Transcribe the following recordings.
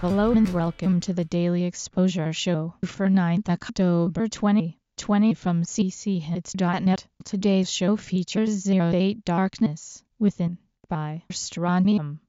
Hello and welcome to the Daily Exposure Show for 9th October 2020 from cchits.net. Today's show features 08 Darkness Within by Strontium.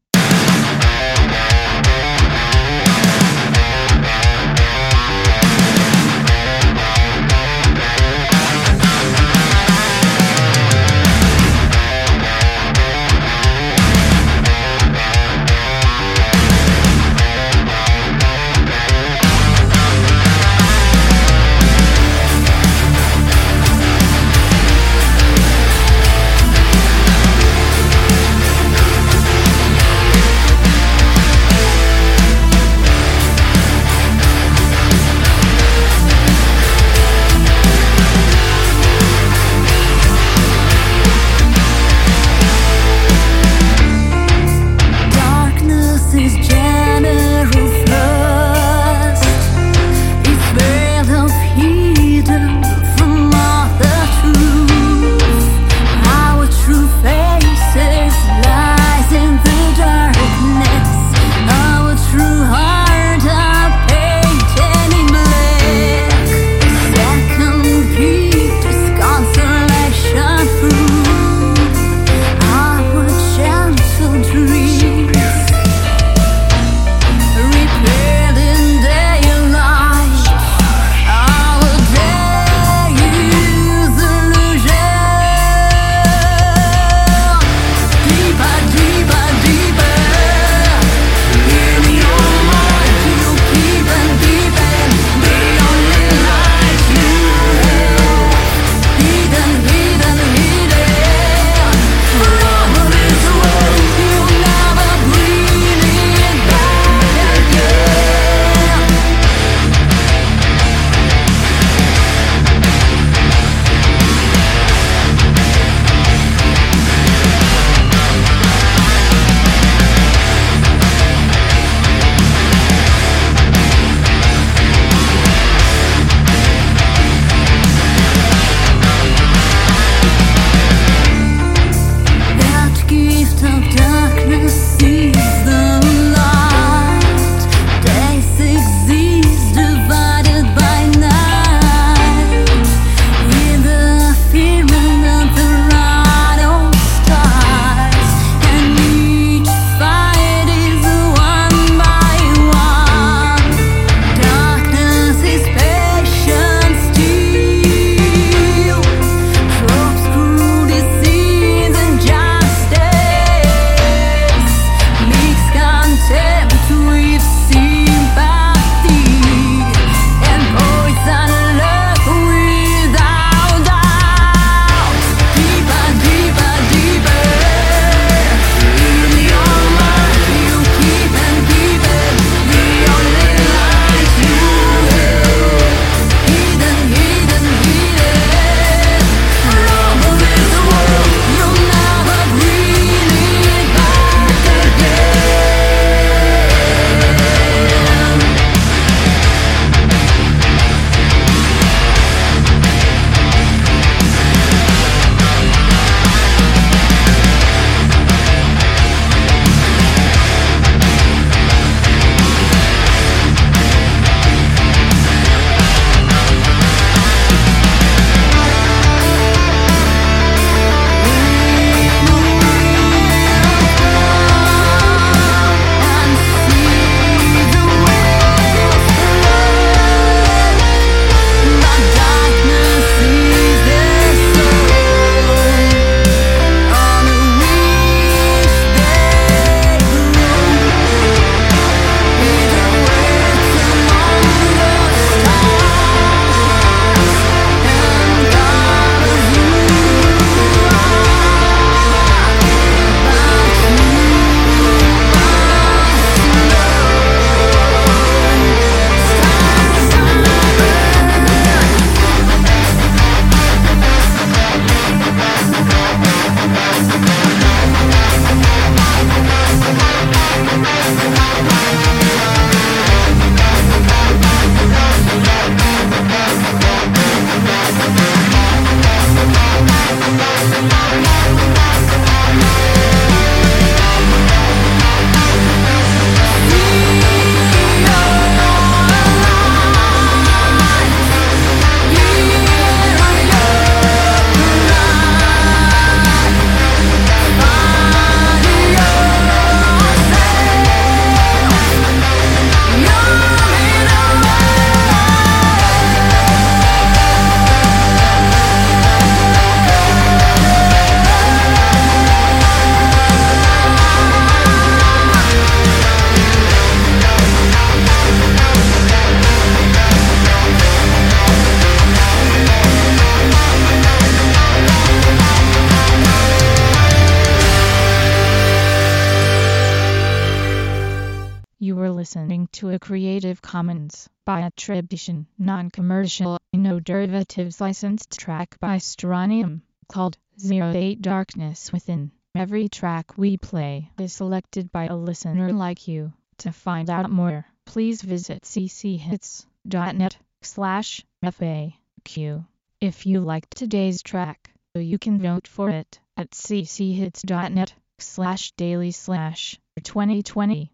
Listening to a Creative Commons by attribution, non-commercial, no derivatives licensed track by Strontium called 08 Darkness Within. Every track we play is selected by a listener like you. To find out more, please visit cchits.net slash FAQ. If you liked today's track, you can vote for it at cchits.net slash daily slash 2020